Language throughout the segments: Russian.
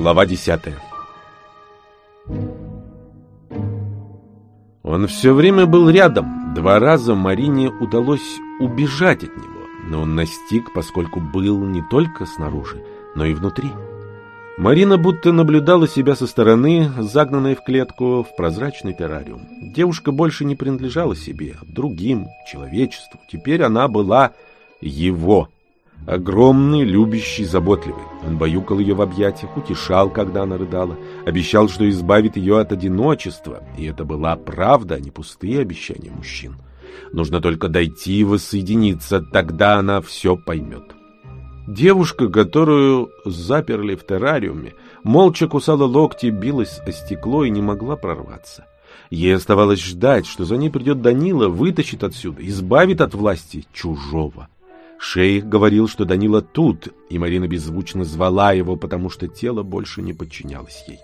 Глава десятая. Он все время был рядом. Два раза Марине удалось убежать от него, но он настиг, поскольку был не только снаружи, но и внутри. Марина будто наблюдала себя со стороны, загнанной в клетку в прозрачный террариум. Девушка больше не принадлежала себе, другим, человечеству. Теперь она была его. Огромный, любящий, заботливый. Он баюкал ее в объятиях, утешал, когда она рыдала, обещал, что избавит ее от одиночества. И это была правда, а не пустые обещания мужчин. Нужно только дойти и воссоединиться, тогда она все поймет. Девушка, которую заперли в террариуме, молча кусала локти, билась о стекло и не могла прорваться. Ей оставалось ждать, что за ней придет Данила, вытащит отсюда, избавит от власти чужого. Шейх говорил, что Данила тут, и Марина беззвучно звала его, потому что тело больше не подчинялось ей.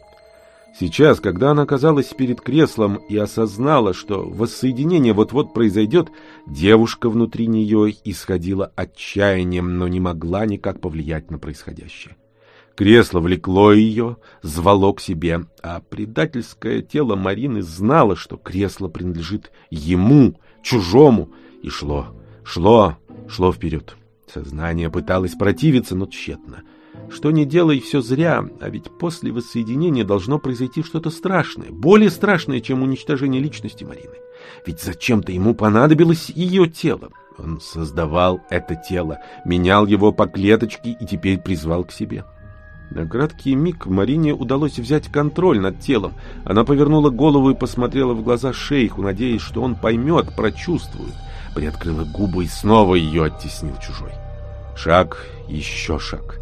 Сейчас, когда она оказалась перед креслом и осознала, что воссоединение вот-вот произойдет, девушка внутри нее исходила отчаянием, но не могла никак повлиять на происходящее. Кресло влекло ее, звало к себе, а предательское тело Марины знало, что кресло принадлежит ему, чужому, и шло, шло, шло вперед. Сознание пыталось противиться, но тщетно — что не делай, все зря, а ведь после воссоединения должно произойти что-то страшное, более страшное, чем уничтожение личности Марины. Ведь зачем-то ему понадобилось ее тело. Он создавал это тело, менял его по клеточке и теперь призвал к себе. На краткий миг Марине удалось взять контроль над телом. Она повернула голову и посмотрела в глаза шейху, надеясь, что он поймет, прочувствует. Приоткрыла губы и снова ее оттеснил чужой. Шаг, еще шаг.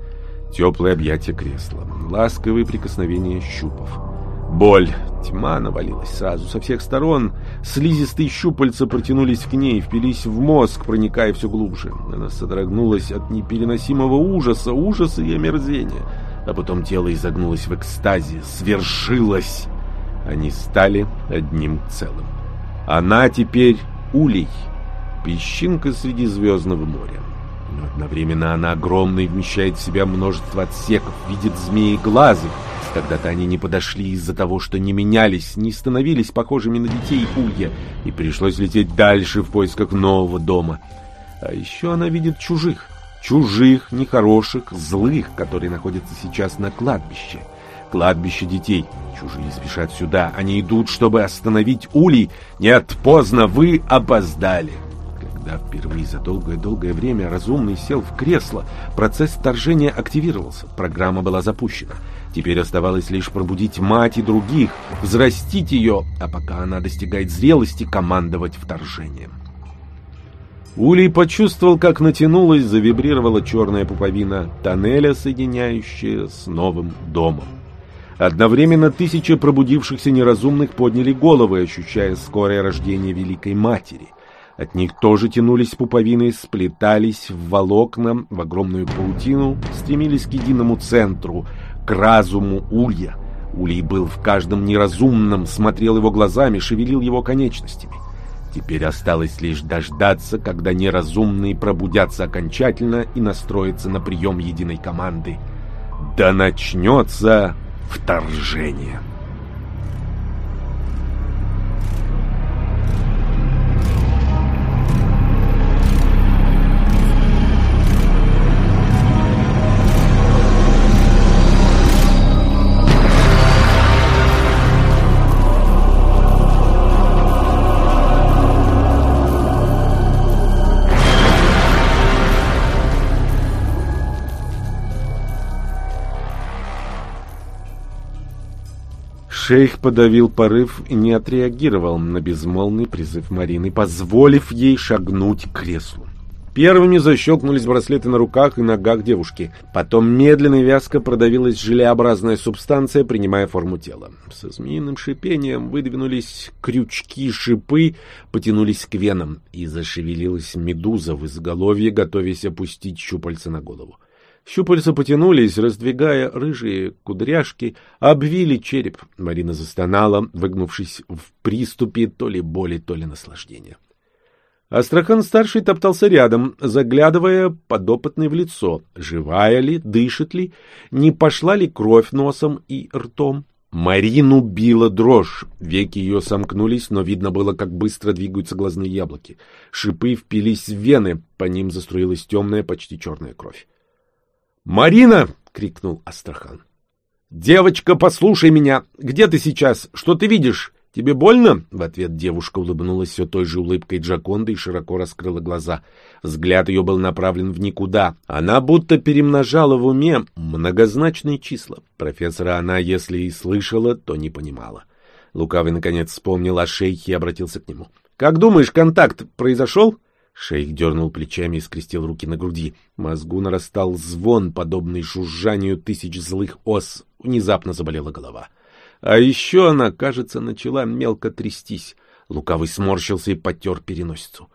Теплое объятие кресла, ласковые прикосновения щупов. Боль, тьма навалилась сразу со всех сторон. Слизистые щупальца протянулись к ней, впились в мозг, проникая все глубже. Она содрогнулась от непереносимого ужаса, ужаса и омерзения. А потом тело изогнулось в экстазе, свершилось. Они стали одним целым. Она теперь улей, песчинка среди звездного моря. Но одновременно она огромна и вмещает в себя множество отсеков, видит змеи глазы. Когда-то они не подошли из-за того, что не менялись, не становились похожими на детей Улья, и пришлось лететь дальше в поисках нового дома. А еще она видит чужих. Чужих, нехороших, злых, которые находятся сейчас на кладбище. Кладбище детей. Чужие спешат сюда. Они идут, чтобы остановить Улей. Нет, поздно, вы опоздали. Когда впервые за долгое-долгое время разумный сел в кресло, процесс вторжения активировался, программа была запущена. Теперь оставалось лишь пробудить мать и других, взрастить ее, а пока она достигает зрелости, командовать вторжением. Улей почувствовал, как натянулась, завибрировала черная пуповина тоннеля, соединяющая с новым домом. Одновременно тысячи пробудившихся неразумных подняли головы, ощущая скорое рождение Великой Матери. От них тоже тянулись пуповины, сплетались в волокна, в огромную паутину, стремились к единому центру, к разуму Улья. Улей был в каждом неразумном, смотрел его глазами, шевелил его конечностями. Теперь осталось лишь дождаться, когда неразумные пробудятся окончательно и настроятся на прием единой команды. Да начнется вторжение. Шейх подавил порыв и не отреагировал на безмолвный призыв Марины, позволив ей шагнуть к креслу. Первыми защелкнулись браслеты на руках и ногах девушки. Потом медленно и вязко продавилась желеобразная субстанция, принимая форму тела. Со змеиным шипением выдвинулись крючки-шипы, потянулись к венам, и зашевелилась медуза в изголовье, готовясь опустить щупальца на голову. Щупальца потянулись, раздвигая рыжие кудряшки, обвили череп. Марина застонала, выгнувшись в приступе то ли боли, то ли наслаждения. Астрахан-старший топтался рядом, заглядывая подопытный в лицо, живая ли, дышит ли, не пошла ли кровь носом и ртом. Марину била дрожь, веки ее сомкнулись, но видно было, как быстро двигаются глазные яблоки. Шипы впились в вены, по ним заструилась темная, почти черная кровь. «Марина!» — крикнул Астрахан. «Девочка, послушай меня! Где ты сейчас? Что ты видишь? «Тебе больно?» — в ответ девушка улыбнулась все той же улыбкой Джаконды и широко раскрыла глаза. Взгляд ее был направлен в никуда. Она будто перемножала в уме многозначные числа. Профессора она, если и слышала, то не понимала. Лукавый, наконец, вспомнил о шейхе и обратился к нему. «Как думаешь, контакт произошел?» Шейх дернул плечами и скрестил руки на груди. Мозгу нарастал звон, подобный жужжанию тысяч злых ос. Внезапно заболела голова. — а еще она, кажется, начала мелко трястись. Лукавый сморщился и потер переносицу.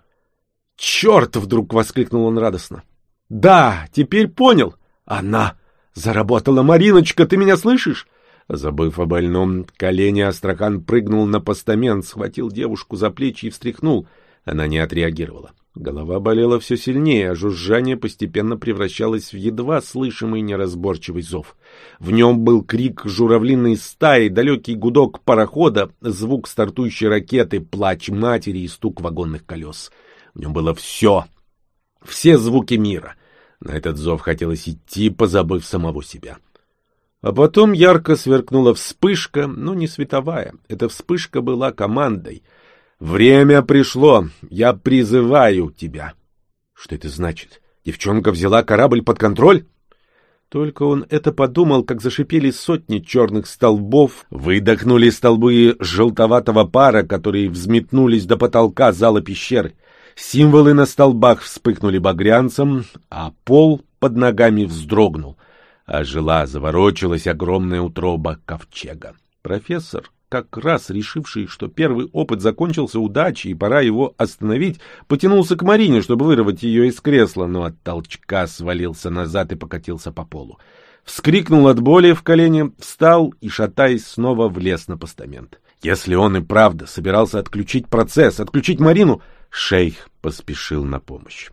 «Черт!» — вдруг воскликнул он радостно. «Да, теперь понял. Она заработала. Мариночка, ты меня слышишь?» Забыв о больном колене, Астрахан прыгнул на постамент, схватил девушку за плечи и встряхнул. Она не отреагировала. Голова болела все сильнее, а жужжание постепенно превращалось в едва слышимый неразборчивый зов. В нем был крик журавлиной стаи, далекий гудок парохода, звук стартующей ракеты, плач матери и стук вагонных колес. В нем было все, все звуки мира. На этот зов хотелось идти, позабыв самого себя. А потом ярко сверкнула вспышка, но не световая. Эта вспышка была командой — Время пришло. Я призываю тебя. Что это значит? Девчонка взяла корабль под контроль? Только он это подумал, как зашипели сотни черных столбов, выдохнули столбы желтоватого пара, которые взметнулись до потолка зала пещеры. Символы на столбах вспыхнули багрянцем, а пол под ногами вздрогнул, а жила заворочилась огромная утроба ковчега. Профессор как раз решивший, что первый опыт закончился удачей и пора его остановить, потянулся к Марине, чтобы вырвать ее из кресла, но от толчка свалился назад и покатился по полу. Вскрикнул от боли в колене, встал и, шатаясь, снова влез на постамент. Если он и правда собирался отключить процесс, отключить Марину, шейх поспешил на помощь.